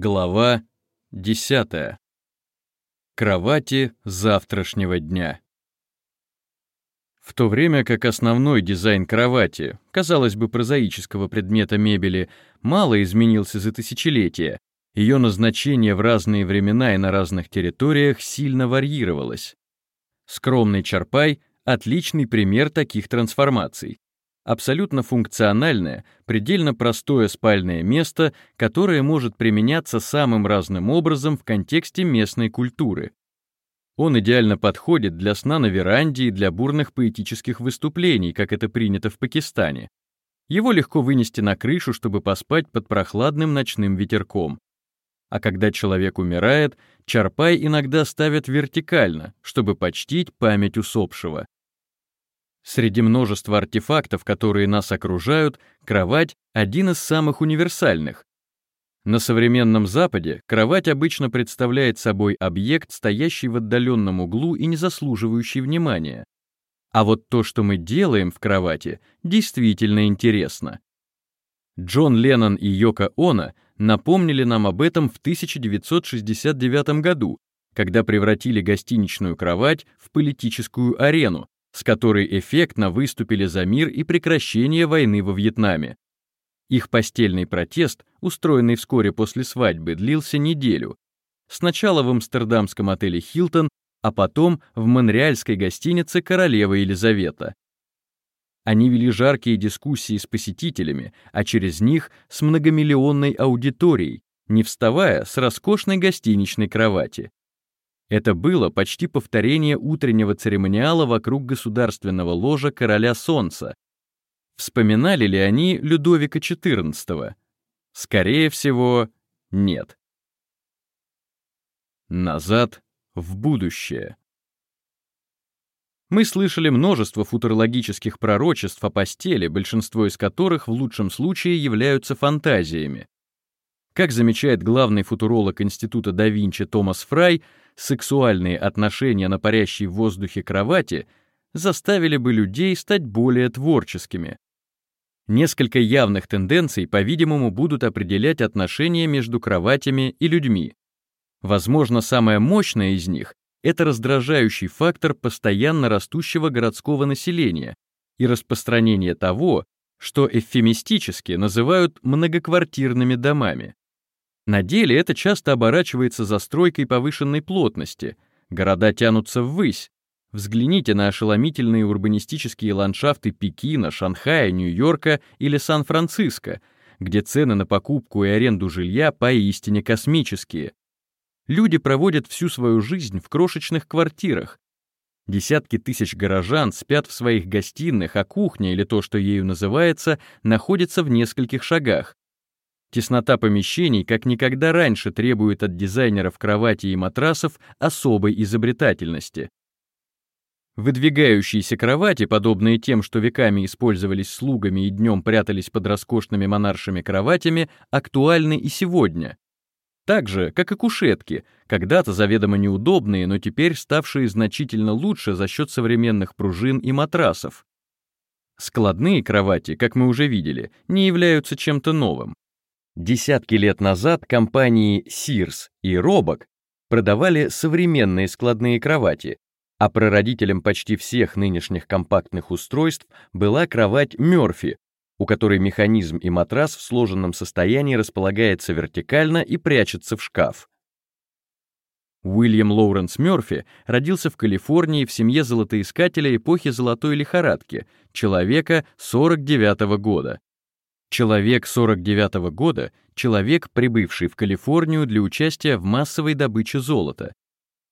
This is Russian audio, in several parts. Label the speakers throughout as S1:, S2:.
S1: Глава 10. Кровати завтрашнего дня. В то время как основной дизайн кровати, казалось бы, прозаического предмета мебели, мало изменился за тысячелетия, ее назначение в разные времена и на разных территориях сильно варьировалось. Скромный Чарпай — отличный пример таких трансформаций абсолютно функциональное, предельно простое спальное место, которое может применяться самым разным образом в контексте местной культуры. Он идеально подходит для сна на веранде и для бурных поэтических выступлений, как это принято в Пакистане. Его легко вынести на крышу, чтобы поспать под прохладным ночным ветерком. А когда человек умирает, чарпай иногда ставят вертикально, чтобы почтить память усопшего. Среди множества артефактов, которые нас окружают, кровать — один из самых универсальных. На современном Западе кровать обычно представляет собой объект, стоящий в отдаленном углу и не заслуживающий внимания. А вот то, что мы делаем в кровати, действительно интересно. Джон Леннон и Йоко Оно напомнили нам об этом в 1969 году, когда превратили гостиничную кровать в политическую арену, с которой эффектно выступили за мир и прекращение войны во Вьетнаме. Их постельный протест, устроенный вскоре после свадьбы, длился неделю. Сначала в амстердамском отеле «Хилтон», а потом в монреальской гостинице «Королева Елизавета». Они вели жаркие дискуссии с посетителями, а через них с многомиллионной аудиторией, не вставая с роскошной гостиничной кровати. Это было почти повторение утреннего церемониала вокруг государственного ложа короля солнца. Вспоминали ли они Людовика XIV? Скорее всего, нет. Назад в будущее. Мы слышали множество футурологических пророчеств о постели, большинство из которых в лучшем случае являются фантазиями. Как замечает главный футуролог Института да Винчи Томас Фрай, сексуальные отношения на парящей в воздухе кровати заставили бы людей стать более творческими. Несколько явных тенденций, по-видимому, будут определять отношения между кроватями и людьми. Возможно, самая мощная из них — это раздражающий фактор постоянно растущего городского населения и распространение того, что эвфемистически называют многоквартирными домами. На деле это часто оборачивается застройкой повышенной плотности. Города тянутся ввысь. Взгляните на ошеломительные урбанистические ландшафты Пекина, Шанхая, Нью-Йорка или Сан-Франциско, где цены на покупку и аренду жилья поистине космические. Люди проводят всю свою жизнь в крошечных квартирах. Десятки тысяч горожан спят в своих гостиных, а кухня, или то, что ею называется, находится в нескольких шагах. Теснота помещений как никогда раньше требует от дизайнеров кровати и матрасов особой изобретательности. Выдвигающиеся кровати, подобные тем, что веками использовались слугами и днем прятались под роскошными монаршими кроватями, актуальны и сегодня. Так же, как и кушетки, когда-то заведомо неудобные, но теперь ставшие значительно лучше за счет современных пружин и матрасов. Складные кровати, как мы уже видели, не являются чем-то новым. Десятки лет назад компании Sears и Roebuck продавали современные складные кровати, а прародителем почти всех нынешних компактных устройств была кровать Мёрфи, у которой механизм и матрас в сложенном состоянии располагается вертикально и прячется в шкаф. Уильям Лоуренс Мёрфи родился в Калифорнии в семье золотоискателя эпохи золотой лихорадки, человека 49 -го года. Человек 49 -го года — человек, прибывший в Калифорнию для участия в массовой добыче золота.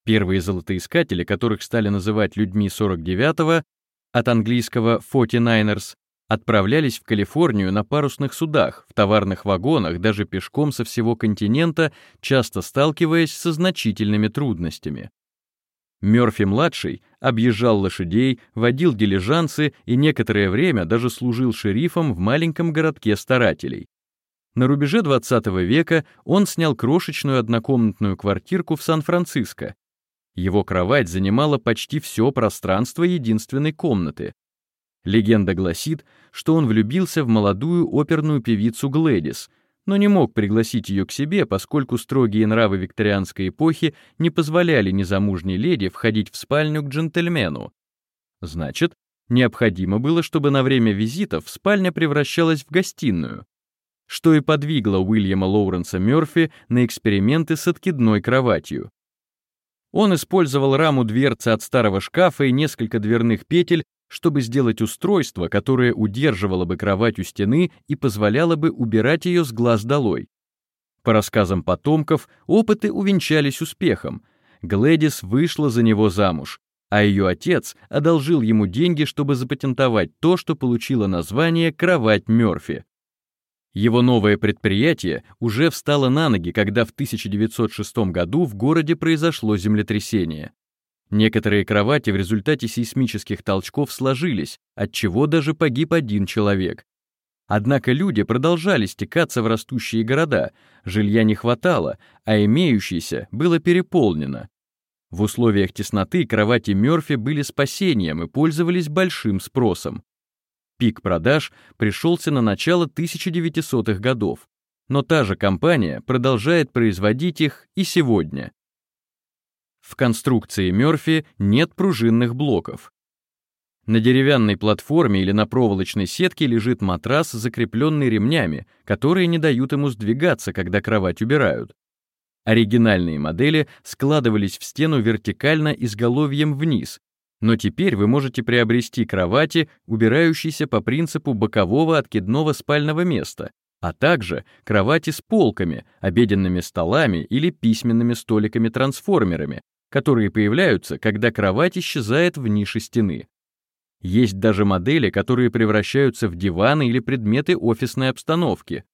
S1: Первые золотоискатели, которых стали называть людьми 49-го, от английского 49ers, отправлялись в Калифорнию на парусных судах, в товарных вагонах, даже пешком со всего континента, часто сталкиваясь со значительными трудностями. Мёрфи-младший объезжал лошадей, водил дилижансы и некоторое время даже служил шерифом в маленьком городке старателей. На рубеже 20 века он снял крошечную однокомнатную квартирку в Сан-Франциско. Его кровать занимала почти все пространство единственной комнаты. Легенда гласит, что он влюбился в молодую оперную певицу Глэдис, но не мог пригласить ее к себе, поскольку строгие нравы викторианской эпохи не позволяли незамужней леди входить в спальню к джентльмену. Значит, необходимо было, чтобы на время визитов спальня превращалась в гостиную, что и подвигло Уильяма Лоуренса Мёрфи на эксперименты с откидной кроватью. Он использовал раму дверцы от старого шкафа и несколько дверных петель, чтобы сделать устройство, которое удерживало бы кровать у стены и позволяло бы убирать ее с глаз долой. По рассказам потомков, опыты увенчались успехом. Глэдис вышла за него замуж, а ее отец одолжил ему деньги, чтобы запатентовать то, что получило название «кровать Мёрфи». Его новое предприятие уже встало на ноги, когда в 1906 году в городе произошло землетрясение. Некоторые кровати в результате сейсмических толчков сложились, от чего даже погиб один человек. Однако люди продолжали стекаться в растущие города, жилья не хватало, а имеющееся было переполнено. В условиях тесноты кровати Мёрфи были спасением и пользовались большим спросом. Пик продаж пришелся на начало 1900-х годов, но та же компания продолжает производить их и сегодня. В конструкции Мёрфи нет пружинных блоков. На деревянной платформе или на проволочной сетке лежит матрас, закрепленный ремнями, которые не дают ему сдвигаться, когда кровать убирают. Оригинальные модели складывались в стену вертикально изголовьем вниз, но теперь вы можете приобрести кровати, убирающиеся по принципу бокового откидного спального места, а также кровати с полками, обеденными столами или письменными столиками-трансформерами, которые появляются, когда кровать исчезает в нише стены. Есть даже модели, которые превращаются в диваны или предметы офисной обстановки.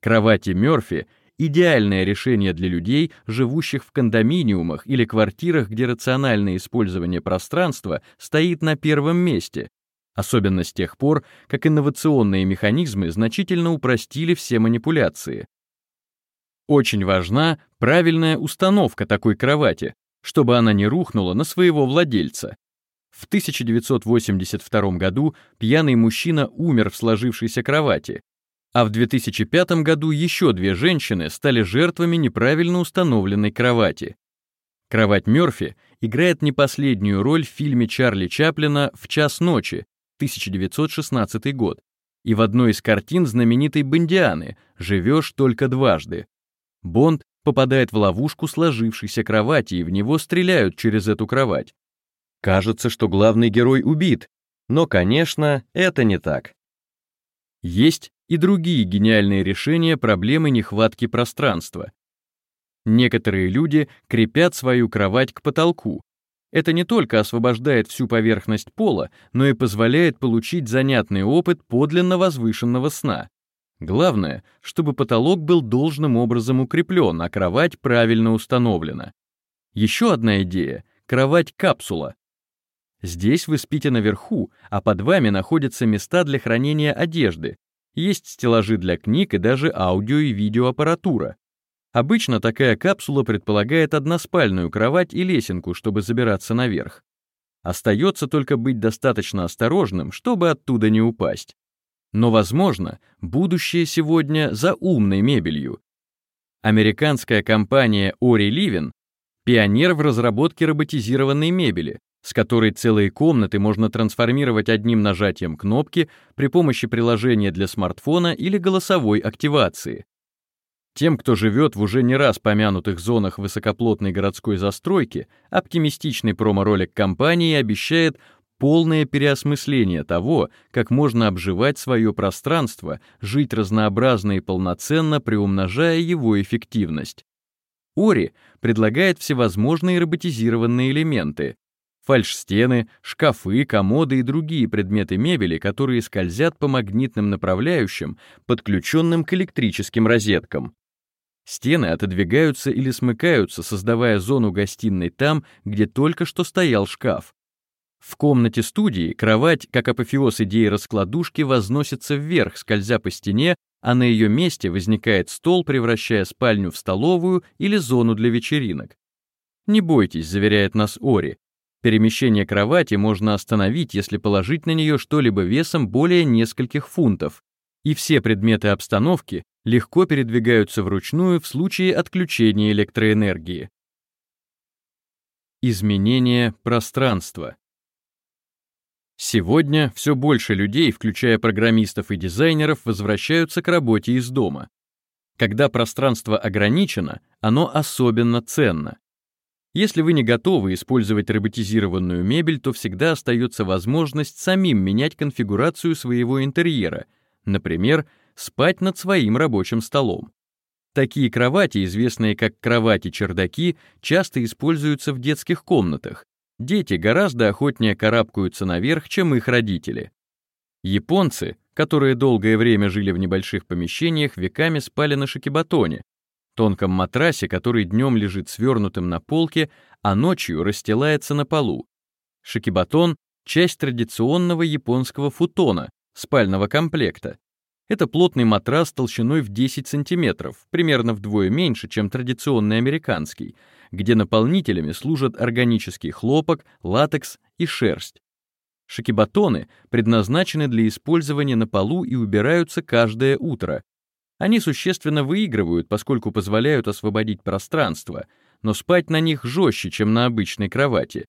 S1: Кровати Мёрфи идеальное решение для людей, живущих в кондоминиумах или квартирах, где рациональное использование пространства стоит на первом месте, особенно с тех пор, как инновационные механизмы значительно упростили все манипуляции. Очень важна правильная установка такой кровати, чтобы она не рухнула на своего владельца. В 1982 году пьяный мужчина умер в сложившейся кровати, а в 2005 году еще две женщины стали жертвами неправильно установленной кровати. Кровать Мёрфи играет не последнюю роль в фильме Чарли Чаплина «В час ночи» 1916 год и в одной из картин знаменитой Бондианы «Живешь только дважды». Бонд попадает в ловушку сложившейся кровати, и в него стреляют через эту кровать. Кажется, что главный герой убит, но, конечно, это не так. Есть и другие гениальные решения проблемы нехватки пространства. Некоторые люди крепят свою кровать к потолку. Это не только освобождает всю поверхность пола, но и позволяет получить занятный опыт подлинно возвышенного сна. Главное, чтобы потолок был должным образом укреплен, а кровать правильно установлена. Еще одна идея — кровать-капсула. Здесь вы спите наверху, а под вами находятся места для хранения одежды, есть стеллажи для книг и даже аудио и видеоаппаратура. Обычно такая капсула предполагает односпальную кровать и лесенку, чтобы забираться наверх. Остается только быть достаточно осторожным, чтобы оттуда не упасть. Но, возможно, будущее сегодня за умной мебелью. Американская компания Ori Living — пионер в разработке роботизированной мебели, с которой целые комнаты можно трансформировать одним нажатием кнопки при помощи приложения для смартфона или голосовой активации. Тем, кто живет в уже не раз помянутых зонах высокоплотной городской застройки, оптимистичный промо-ролик компании обещает полное переосмысление того, как можно обживать свое пространство, жить разнообразно и полноценно, приумножая его эффективность. Ори предлагает всевозможные роботизированные элементы, фальшстены, шкафы, комоды и другие предметы мебели, которые скользят по магнитным направляющим, подключенным к электрическим розеткам. Стены отодвигаются или смыкаются, создавая зону гостиной там, где только что стоял шкаф. В комнате студии кровать, как апофеоз идеи раскладушки, возносится вверх, скользя по стене, а на ее месте возникает стол, превращая спальню в столовую или зону для вечеринок. Не бойтесь, заверяет нас Ори, Перемещение кровати можно остановить, если положить на нее что-либо весом более нескольких фунтов. И все предметы обстановки легко передвигаются вручную в случае отключения электроэнергии. Изменение пространства. Сегодня все больше людей, включая программистов и дизайнеров, возвращаются к работе из дома. Когда пространство ограничено, оно особенно ценно. Если вы не готовы использовать роботизированную мебель, то всегда остается возможность самим менять конфигурацию своего интерьера, например, спать над своим рабочим столом. Такие кровати, известные как кровати-чердаки, часто используются в детских комнатах. Дети гораздо охотнее карабкаются наверх, чем их родители. Японцы, которые долгое время жили в небольших помещениях, веками спали на шикибатоне, тонком матрасе, который днем лежит свернутым на полке, а ночью расстилается на полу. Шикибатон — часть традиционного японского футона, спального комплекта. Это плотный матрас толщиной в 10 см, примерно вдвое меньше, чем традиционный американский, где наполнителями служат органический хлопок, латекс и шерсть. Шикибатоны предназначены для использования на полу и убираются каждое утро, они существенно выигрывают, поскольку позволяют освободить пространство, но спать на них жестче, чем на обычной кровати.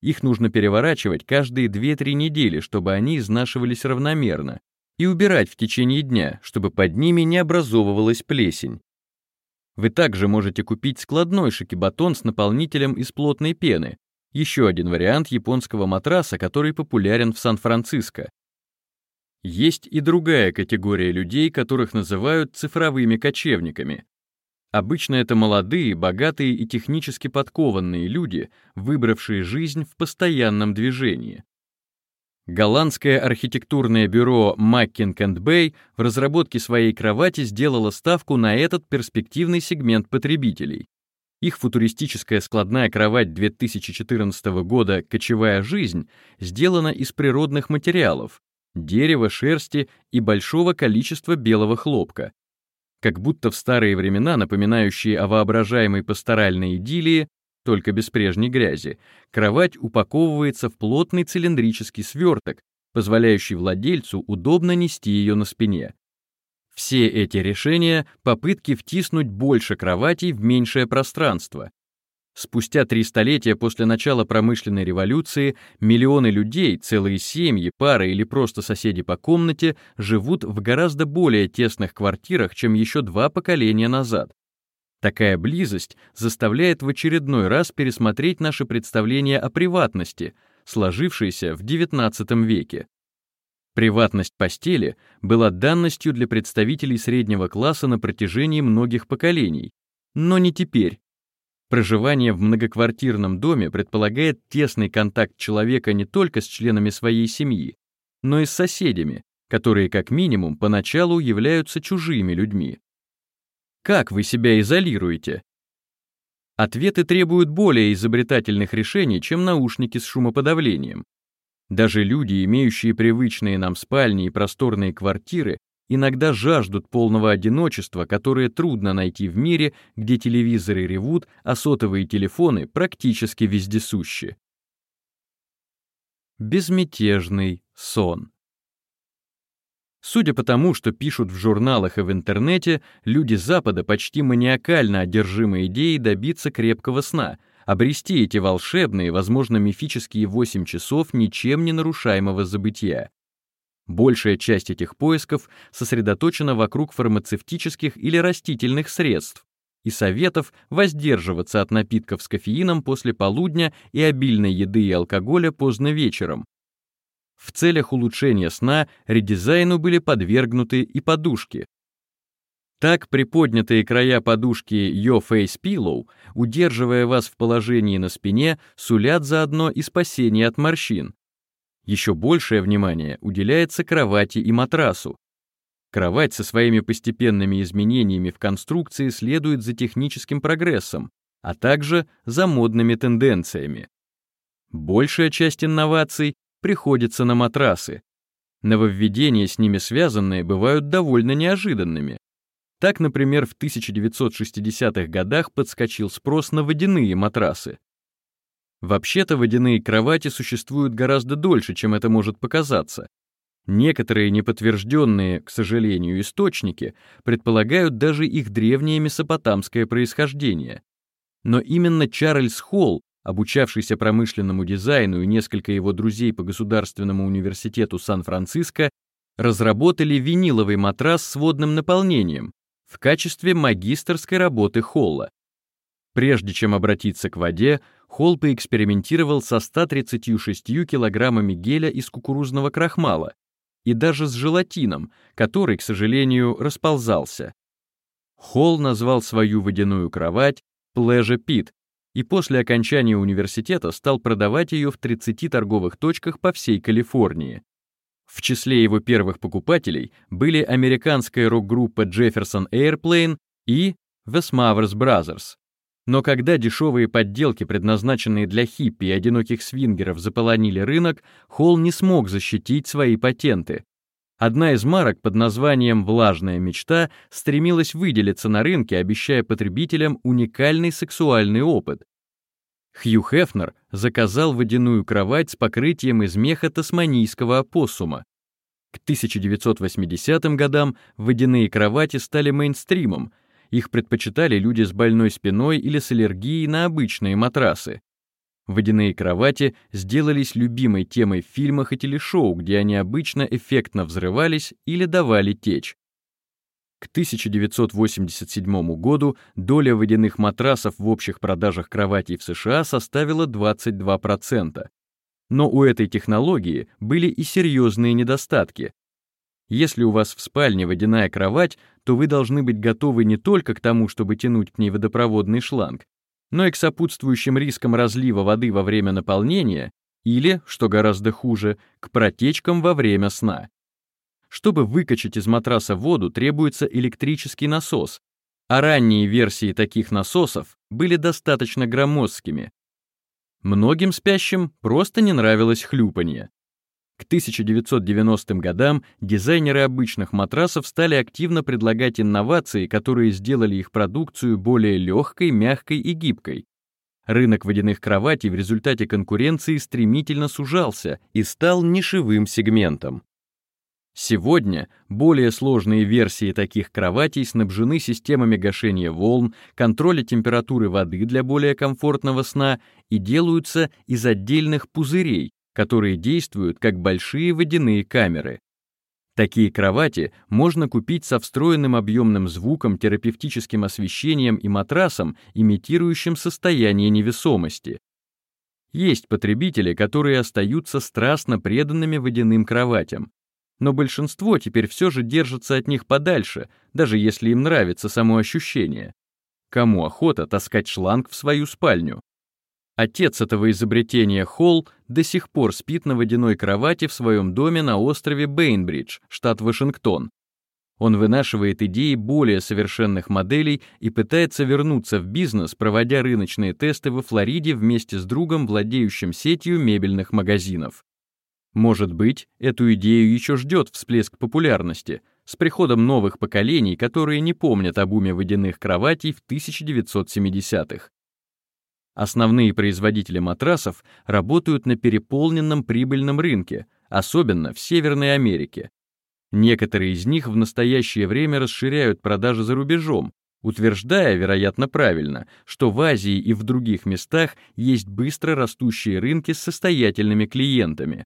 S1: Их нужно переворачивать каждые 2-3 недели, чтобы они изнашивались равномерно, и убирать в течение дня, чтобы под ними не образовывалась плесень. Вы также можете купить складной шокибатон с наполнителем из плотной пены, еще один вариант японского матраса, который популярен в Сан-Франциско. Есть и другая категория людей, которых называют цифровыми кочевниками. Обычно это молодые, богатые и технически подкованные люди, выбравшие жизнь в постоянном движении. Голландское архитектурное бюро Macking Bay в разработке своей кровати сделало ставку на этот перспективный сегмент потребителей. Их футуристическая складная кровать 2014 года «Кочевая жизнь» сделана из природных материалов, дерева, шерсти и большого количества белого хлопка. Как будто в старые времена, напоминающие о воображаемой пасторальной идиллии, только без прежней грязи, кровать упаковывается в плотный цилиндрический сверток, позволяющий владельцу удобно нести ее на спине. Все эти решения — попытки втиснуть больше кроватей в меньшее пространство, Спустя три столетия после начала промышленной революции миллионы людей, целые семьи, пары или просто соседи по комнате живут в гораздо более тесных квартирах, чем еще два поколения назад. Такая близость заставляет в очередной раз пересмотреть наше представление о приватности, сложившееся в XIX веке. Приватность постели была данностью для представителей среднего класса на протяжении многих поколений, но не теперь. Проживание в многоквартирном доме предполагает тесный контакт человека не только с членами своей семьи, но и с соседями, которые как минимум поначалу являются чужими людьми. Как вы себя изолируете? Ответы требуют более изобретательных решений, чем наушники с шумоподавлением. Даже люди, имеющие привычные нам спальни и просторные квартиры, иногда жаждут полного одиночества, которое трудно найти в мире, где телевизоры ревут, а сотовые телефоны практически вездесущи. Безмятежный сон. Судя по тому, что пишут в журналах и в интернете, люди Запада почти маниакально одержимы идеей добиться крепкого сна, обрести эти волшебные, возможно, мифические 8 часов ничем не нарушаемого забытия. Большая часть этих поисков сосредоточена вокруг фармацевтических или растительных средств и советов воздерживаться от напитков с кофеином после полудня и обильной еды и алкоголя поздно вечером. В целях улучшения сна редизайну были подвергнуты и подушки. Так приподнятые края подушки Yo Face Pillow, удерживая вас в положении на спине, сулят заодно и спасение от морщин, еще большее внимание уделяется кровати и матрасу. Кровать со своими постепенными изменениями в конструкции следует за техническим прогрессом, а также за модными тенденциями. Большая часть инноваций приходится на матрасы. Нововведения с ними связанные бывают довольно неожиданными. Так, например, в 1960-х годах подскочил спрос на водяные матрасы. Вообще-то водяные кровати существуют гораздо дольше, чем это может показаться. Некоторые неподтвержденные, к сожалению, источники предполагают даже их древнее месопотамское происхождение. Но именно Чарльз Холл, обучавшийся промышленному дизайну и несколько его друзей по Государственному университету Сан-Франциско, разработали виниловый матрас с водным наполнением в качестве магистерской работы Холла. Прежде чем обратиться к воде, Холл поэкспериментировал со 136 килограммами геля из кукурузного крахмала, и даже с желатином, который, к сожалению, расползался. Холл назвал свою водяную кровать Pleasure Pit и после окончания университета стал продавать ее в 30 торговых точках по всей Калифорнии. В числе его первых покупателей были американская рок-группа Jefferson Airplane и The Smathers Brothers. Но когда дешевые подделки, предназначенные для хиппи и одиноких свингеров, заполонили рынок, Холл не смог защитить свои патенты. Одна из марок под названием «Влажная мечта» стремилась выделиться на рынке, обещая потребителям уникальный сексуальный опыт. Хью Хефнер заказал водяную кровать с покрытием из меха тасманийского опоссума. К 1980 годам водяные кровати стали мейнстримом, их предпочитали люди с больной спиной или с аллергией на обычные матрасы. Водяные кровати сделались любимой темой в фильмах и телешоу, где они обычно эффектно взрывались или давали течь. К 1987 году доля водяных матрасов в общих продажах кроватей в США составила 22%. Но у этой технологии были и серьезные недостатки. Если у вас в спальне водяная кровать, то вы должны быть готовы не только к тому, чтобы тянуть к ней водопроводный шланг, но и к сопутствующим рискам разлива воды во время наполнения или, что гораздо хуже, к протечкам во время сна. Чтобы выкачать из матраса воду, требуется электрический насос, а ранние версии таких насосов были достаточно громоздкими. Многим спящим просто не нравилось хлюпанье. К 1990 годам дизайнеры обычных матрасов стали активно предлагать инновации, которые сделали их продукцию более легкой, мягкой и гибкой. Рынок водяных кроватей в результате конкуренции стремительно сужался и стал нишевым сегментом. Сегодня более сложные версии таких кроватей снабжены системами гашения волн, контроля температуры воды для более комфортного сна и делаются из отдельных пузырей, которые действуют как большие водяные камеры. Такие кровати можно купить со встроенным объемным звуком, терапевтическим освещением и матрасом, имитирующим состояние невесомости. Есть потребители, которые остаются страстно преданными водяным кроватям, но большинство теперь все же держится от них подальше, даже если им нравится само ощущение. Кому охота таскать шланг в свою спальню? Отец этого изобретения Холл до сих пор спит на водяной кровати в своем доме на острове Бейнбридж, штат Вашингтон. Он вынашивает идеи более совершенных моделей и пытается вернуться в бизнес, проводя рыночные тесты во Флориде вместе с другом, владеющим сетью мебельных магазинов. Может быть, эту идею еще ждет всплеск популярности с приходом новых поколений, которые не помнят об уме водяных кроватей в 1970-х. Основные производители матрасов работают на переполненном прибыльном рынке, особенно в Северной Америке. Некоторые из них в настоящее время расширяют продажи за рубежом, утверждая, вероятно правильно, что в Азии и в других местах есть быстро растущие рынки с состоятельными клиентами.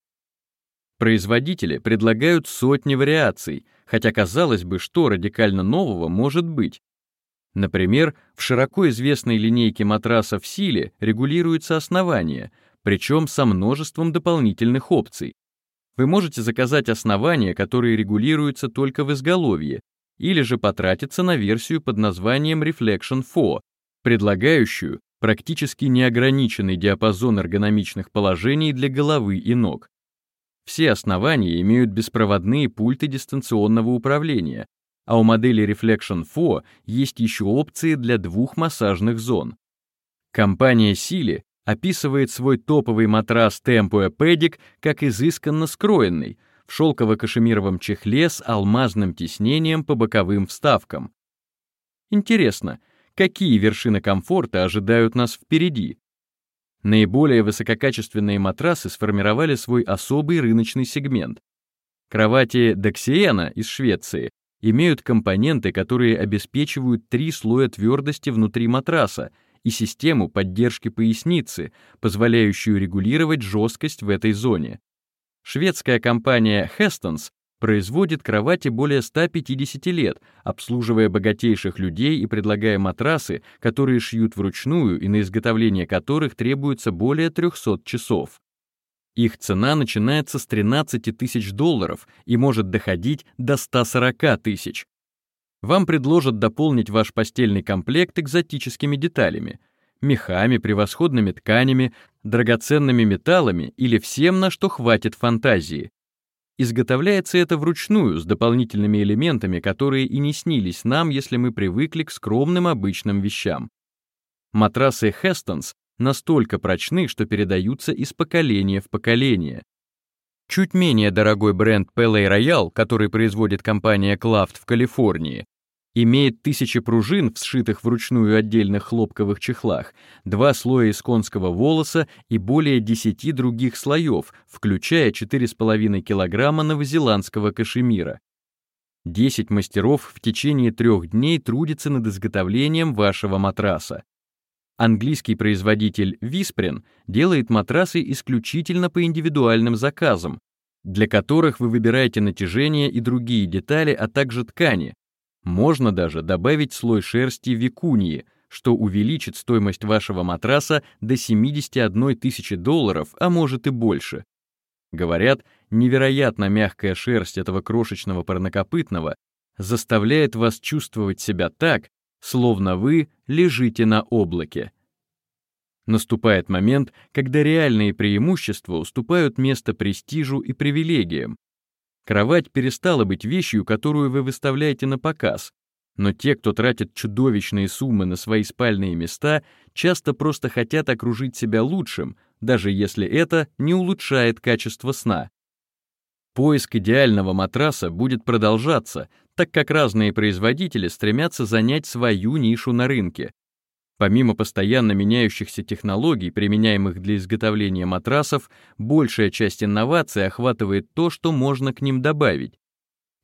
S1: Производители предлагают сотни вариаций, хотя казалось бы, что радикально нового может быть. Например, в широко известной линейке матрасов Силе регулируется основание, причем со множеством дополнительных опций. Вы можете заказать основание, которое регулируется только в изголовье, или же потратиться на версию под названием Reflection 4, предлагающую практически неограниченный диапазон эргономичных положений для головы и ног. Все основания имеют беспроводные пульты дистанционного управления, а у модели Reflection 4 есть еще опции для двух массажных зон. Компания Сили описывает свой топовый матрас Tempua Pedic как изысканно скроенный, в шелково-кашемировом чехле с алмазным тиснением по боковым вставкам. Интересно, какие вершины комфорта ожидают нас впереди? Наиболее высококачественные матрасы сформировали свой особый рыночный сегмент. Кровати Дексиена из Швеции имеют компоненты, которые обеспечивают три слоя твердости внутри матраса и систему поддержки поясницы, позволяющую регулировать жесткость в этой зоне. Шведская компания Hestons производит кровати более 150 лет, обслуживая богатейших людей и предлагая матрасы, которые шьют вручную и на изготовление которых требуется более 300 часов. Их цена начинается с 13 тысяч долларов и может доходить до 140 тысяч. Вам предложат дополнить ваш постельный комплект экзотическими деталями, мехами, превосходными тканями, драгоценными металлами или всем, на что хватит фантазии. Изготовляется это вручную, с дополнительными элементами, которые и не снились нам, если мы привыкли к скромным обычным вещам. Матрасы Hestons настолько прочны, что передаются из поколения в поколение. Чуть менее дорогой бренд Pele Royal, который производит компания Claft в Калифорнии, имеет тысячи пружин, сшитых вручную отдельных хлопковых чехлах, два слоя из конского волоса и более десяти других слоев, включая 4,5 килограмма новозеландского кашемира. 10 мастеров в течение трех дней трудятся над изготовлением вашего матраса. Английский производитель Висприн делает матрасы исключительно по индивидуальным заказам, для которых вы выбираете натяжение и другие детали, а также ткани, можно даже добавить слой шерсти викуньи, что увеличит стоимость вашего матраса до 71 тысячи долларов, а может и больше. Говорят, невероятно мягкая шерсть этого крошечного парнокопытного заставляет вас чувствовать себя так, словно вы лежите на облаке. Наступает момент, когда реальные преимущества уступают место престижу и привилегиям, Кровать перестала быть вещью, которую вы выставляете на показ, но те, кто тратит чудовищные суммы на свои спальные места, часто просто хотят окружить себя лучшим, даже если это не улучшает качество сна. Поиск идеального матраса будет продолжаться, так как разные производители стремятся занять свою нишу на рынке, Помимо постоянно меняющихся технологий, применяемых для изготовления матрасов, большая часть инноваций охватывает то, что можно к ним добавить.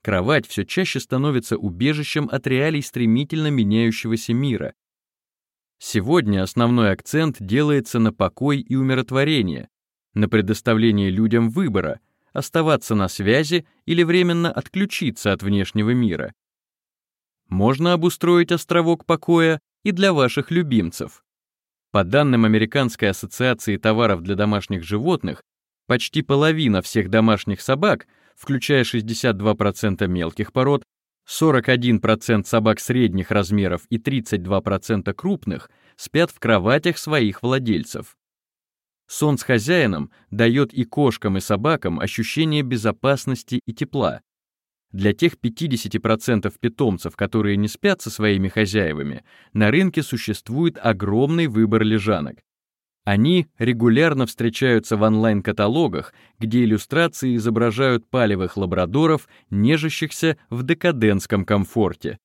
S1: Кровать все чаще становится убежищем от реалий стремительно меняющегося мира. Сегодня основной акцент делается на покой и умиротворение, на предоставление людям выбора, оставаться на связи или временно отключиться от внешнего мира. Можно обустроить островок покоя и для ваших любимцев. По данным Американской ассоциации товаров для домашних животных, почти половина всех домашних собак, включая 62% мелких пород, 41% собак средних размеров и 32% крупных, спят в кроватях своих владельцев. Сон с хозяином дает и кошкам, и собакам ощущение безопасности и тепла, для тех 50% питомцев, которые не спят со своими хозяевами, на рынке существует огромный выбор лежанок. Они регулярно встречаются в онлайн-каталогах, где иллюстрации изображают палевых лабрадоров, нежащихся в декадентском комфорте.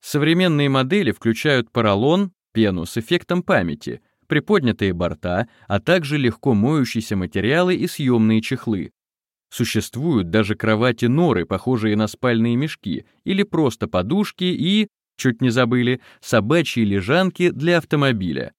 S1: Современные модели включают поролон, пену с эффектом памяти, приподнятые борта, а также легко моющиеся материалы и съемные чехлы, Существуют даже кровати-норы, похожие на спальные мешки, или просто подушки и, чуть не забыли, собачьи лежанки для автомобиля.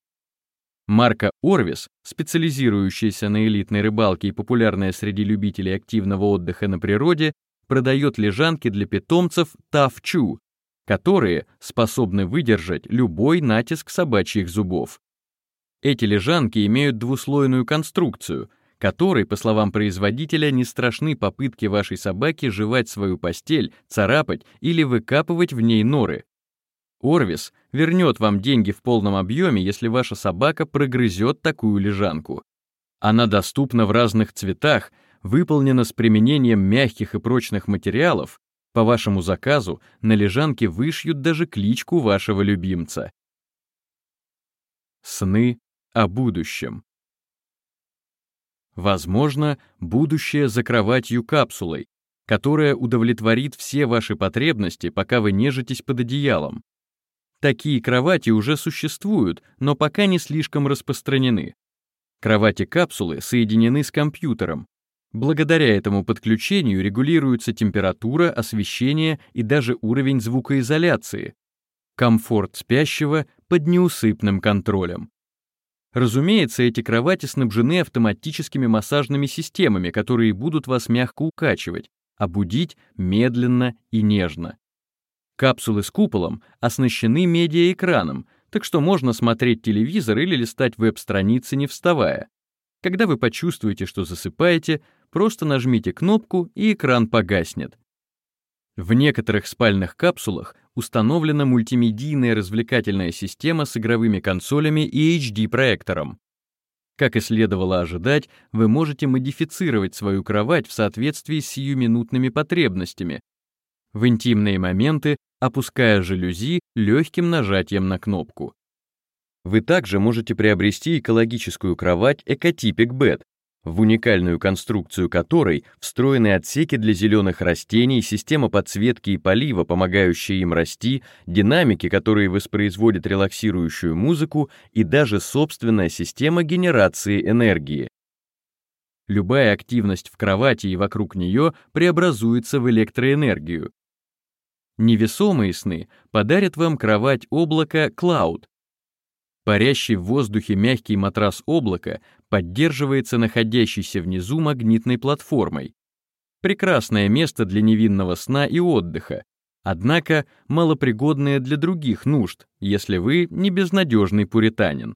S1: Марка Орвис, специализирующаяся на элитной рыбалке и популярная среди любителей активного отдыха на природе, продает лежанки для питомцев Тавчу, которые способны выдержать любой натиск собачьих зубов. Эти лежанки имеют двуслойную конструкцию, которой, по словам производителя, не страшны попытки вашей собаки жевать свою постель, царапать или выкапывать в ней норы. Орвис вернет вам деньги в полном объеме, если ваша собака прогрызет такую лежанку. Она доступна в разных цветах, выполнена с применением мягких и прочных материалов. По вашему заказу на лежанке вышьют даже кличку вашего любимца. Сны о будущем. Возможно, будущее за кроватью капсулой, которая удовлетворит все ваши потребности, пока вы нежитесь под одеялом. Такие кровати уже существуют, но пока не слишком распространены. Кровати-капсулы соединены с компьютером. Благодаря этому подключению регулируется температура, освещение и даже уровень звукоизоляции. Комфорт спящего под неусыпным контролем. Разумеется, эти кровати снабжены автоматическими массажными системами, которые будут вас мягко укачивать, а будить медленно и нежно. Капсулы с куполом оснащены медиаэкраном, так что можно смотреть телевизор или листать веб-страницы, не вставая. Когда вы почувствуете, что засыпаете, просто нажмите кнопку, и экран погаснет. В некоторых спальных капсулах установлена мультимедийная развлекательная система с игровыми консолями и HD-проектором. Как и следовало ожидать, вы можете модифицировать свою кровать в соответствии с сиюминутными потребностями. В интимные моменты опуская жалюзи легким нажатием на кнопку. Вы также можете приобрести экологическую кровать Ecotypic Bed, в уникальную конструкцию которой встроены отсеки для зеленых растений, система подсветки и полива, помогающая им расти, динамики, которые воспроизводят релаксирующую музыку и даже собственная система генерации энергии. Любая активность в кровати и вокруг нее преобразуется в электроэнергию. Невесомые сны подарят вам кровать облака Cloud, Парящий в воздухе мягкий матрас облака поддерживается находящейся внизу магнитной платформой. Прекрасное место для невинного сна и отдыха, однако малопригодное для других нужд, если вы не безнадежный пуританин.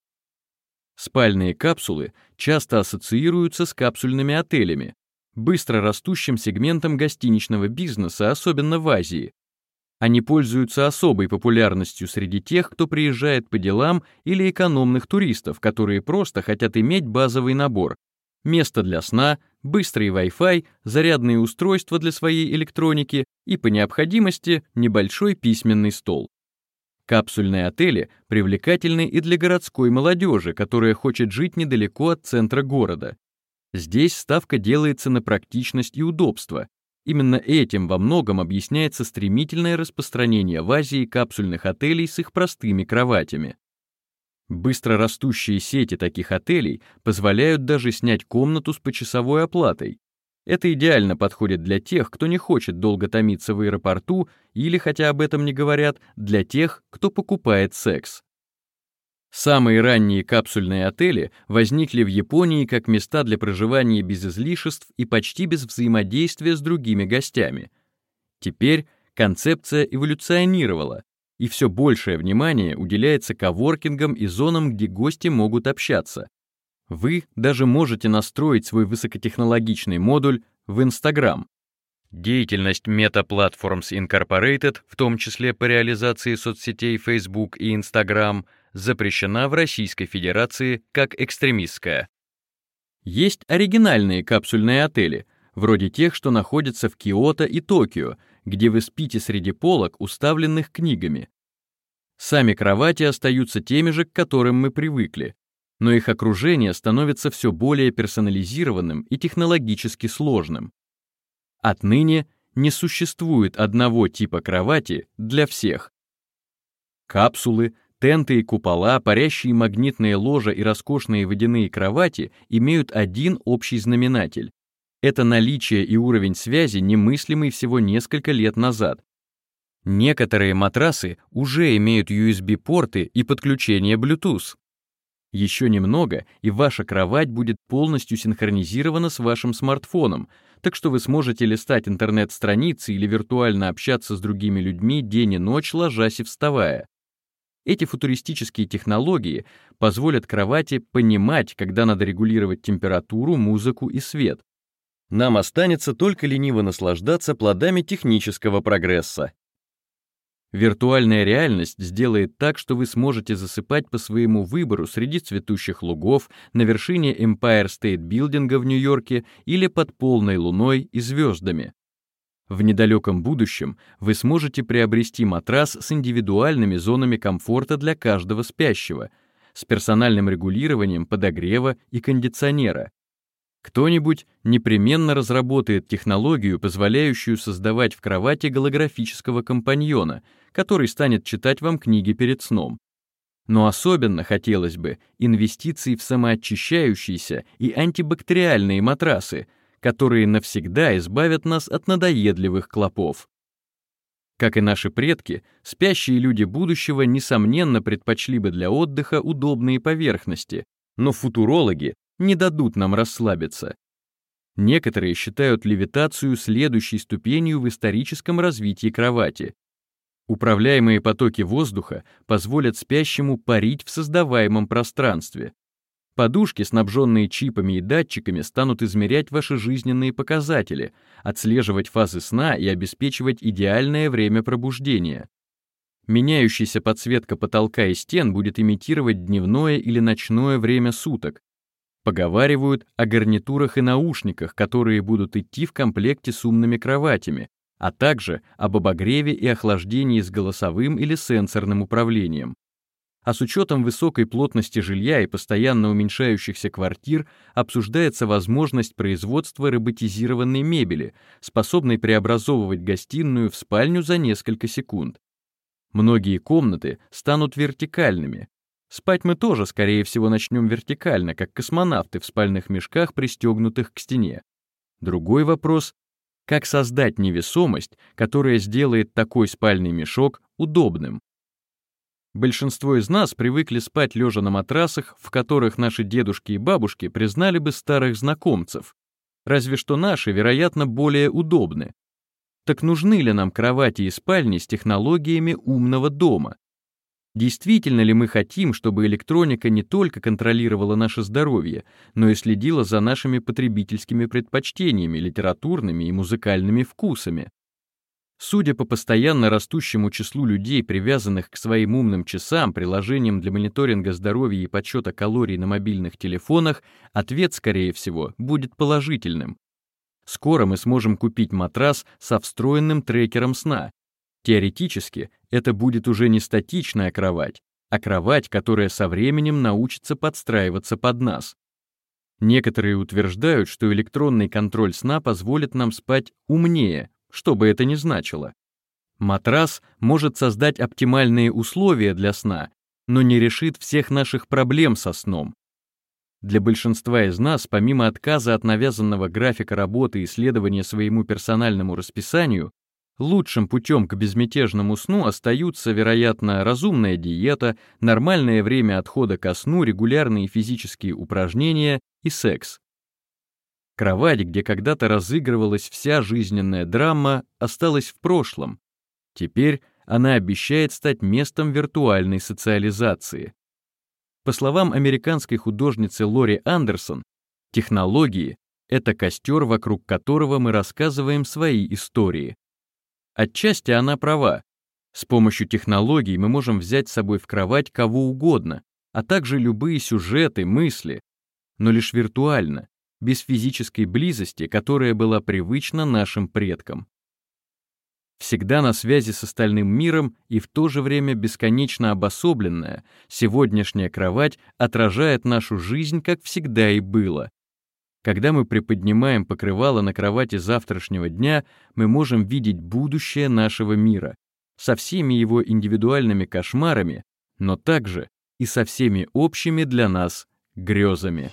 S1: Спальные капсулы часто ассоциируются с капсульными отелями, быстро растущим сегментом гостиничного бизнеса, особенно в Азии, они пользуются особой популярностью среди тех, кто приезжает по делам или экономных туристов, которые просто хотят иметь базовый набор. Место для сна, быстрый Wi-Fi, зарядные устройства для своей электроники и, по необходимости, небольшой письменный стол. Капсульные отели привлекательны и для городской молодежи, которая хочет жить недалеко от центра города. Здесь ставка делается на практичность и удобство, Именно этим во многом объясняется стремительное распространение в Азии капсульных отелей с их простыми кроватями. Быстро растущие сети таких отелей позволяют даже снять комнату с почасовой оплатой. Это идеально подходит для тех, кто не хочет долго томиться в аэропорту или, хотя об этом не говорят, для тех, кто покупает секс. Самые ранние капсульные отели возникли в Японии как места для проживания без излишеств и почти без взаимодействия с другими гостями. Теперь концепция эволюционировала, и все большее внимание уделяется коворкингам и зонам, где гости могут общаться. Вы даже можете настроить свой высокотехнологичный модуль в Instagram. Деятельность Meta Platforms Incorporated, в том числе по реализации соцсетей Facebook и Instagram — запрещена в Российской Федерации как экстремистская. Есть оригинальные капсульные отели, вроде тех, что находятся в Киото и Токио, где вы спите среди полок, уставленных книгами. Сами кровати остаются теми же, к которым мы привыкли, но их окружение становится все более персонализированным и технологически сложным. Отныне не существует одного типа кровати для всех. Капсулы Тенты и купола, парящие магнитные ложа и роскошные водяные кровати имеют один общий знаменатель. Это наличие и уровень связи, немыслимый всего несколько лет назад. Некоторые матрасы уже имеют USB-порты и подключение Bluetooth. Еще немного, и ваша кровать будет полностью синхронизирована с вашим смартфоном, так что вы сможете листать интернет-страницы или виртуально общаться с другими людьми день и ночь, ложась и вставая. Эти футуристические технологии позволят кровати понимать, когда надо регулировать температуру, музыку и свет. Нам останется только лениво наслаждаться плодами технического прогресса. Виртуальная реальность сделает так, что вы сможете засыпать по своему выбору среди цветущих лугов, на вершине Empire State Building в Нью-Йорке или под полной луной и звездами. В недалеком будущем вы сможете приобрести матрас с индивидуальными зонами комфорта для каждого спящего, с персональным регулированием подогрева и кондиционера. Кто-нибудь непременно разработает технологию, позволяющую создавать в кровати голографического компаньона, который станет читать вам книги перед сном. Но особенно хотелось бы инвестиций в самоочищающиеся и антибактериальные матрасы — которые навсегда избавят нас от надоедливых клопов. Как и наши предки, спящие люди будущего, несомненно, предпочли бы для отдыха удобные поверхности, но футурологи не дадут нам расслабиться. Некоторые считают левитацию следующей ступенью в историческом развитии кровати. Управляемые потоки воздуха позволят спящему парить в создаваемом пространстве. Подушки, снабженные чипами и датчиками, станут измерять ваши жизненные показатели, отслеживать фазы сна и обеспечивать идеальное время пробуждения. Меняющаяся подсветка потолка и стен будет имитировать дневное или ночное время суток. Поговаривают о гарнитурах и наушниках, которые будут идти в комплекте с умными кроватями, а также об обогреве и охлаждении с голосовым или сенсорным управлением а с учетом высокой плотности жилья и постоянно уменьшающихся квартир обсуждается возможность производства роботизированной мебели, способной преобразовывать гостиную в спальню за несколько секунд. Многие комнаты станут вертикальными. Спать мы тоже, скорее всего, начнем вертикально, как космонавты в спальных мешках, пристегнутых к стене. Другой вопрос — как создать невесомость, которая сделает такой спальный мешок удобным? Большинство из нас привыкли спать лежа на матрасах, в которых наши дедушки и бабушки признали бы старых знакомцев. Разве что наши, вероятно, более удобны. Так нужны ли нам кровати и спальни с технологиями умного дома? Действительно ли мы хотим, чтобы электроника не только контролировала наше здоровье, но и следила за нашими потребительскими предпочтениями, литературными и музыкальными вкусами? Судя по постоянно растущему числу людей, привязанных к своим умным часам, приложениям для мониторинга здоровья и подсчета калорий на мобильных телефонах, ответ, скорее всего, будет положительным. Скоро мы сможем купить матрас со встроенным трекером сна. Теоретически, это будет уже не статичная кровать, а кровать, которая со временем научится подстраиваться под нас. Некоторые утверждают, что электронный контроль сна позволит нам спать умнее, что бы это ни значило. Матрас может создать оптимальные условия для сна, но не решит всех наших проблем со сном. Для большинства из нас, помимо отказа от навязанного графика работы и следования своему персональному расписанию, лучшим путем к безмятежному сну остаются, вероятно, разумная диета, нормальное время отхода ко сну, регулярные физические упражнения и секс. Кровать, где когда-то разыгрывалась вся жизненная драма, осталась в прошлом. Теперь она обещает стать местом виртуальной социализации. По словам американской художницы Лори Андерсон, технологии — это костер, вокруг которого мы рассказываем свои истории. Отчасти она права. С помощью технологий мы можем взять с собой в кровать кого угодно, а также любые сюжеты, мысли, но лишь виртуально, без физической близости, которая была привычна нашим предкам. Всегда на связи с остальным миром и в то же время бесконечно обособленная, сегодняшняя кровать отражает нашу жизнь, как всегда и было. Когда мы приподнимаем покрывало на кровати завтрашнего дня, мы можем видеть будущее нашего мира со всеми его индивидуальными кошмарами, но также и со всеми общими для нас грезами.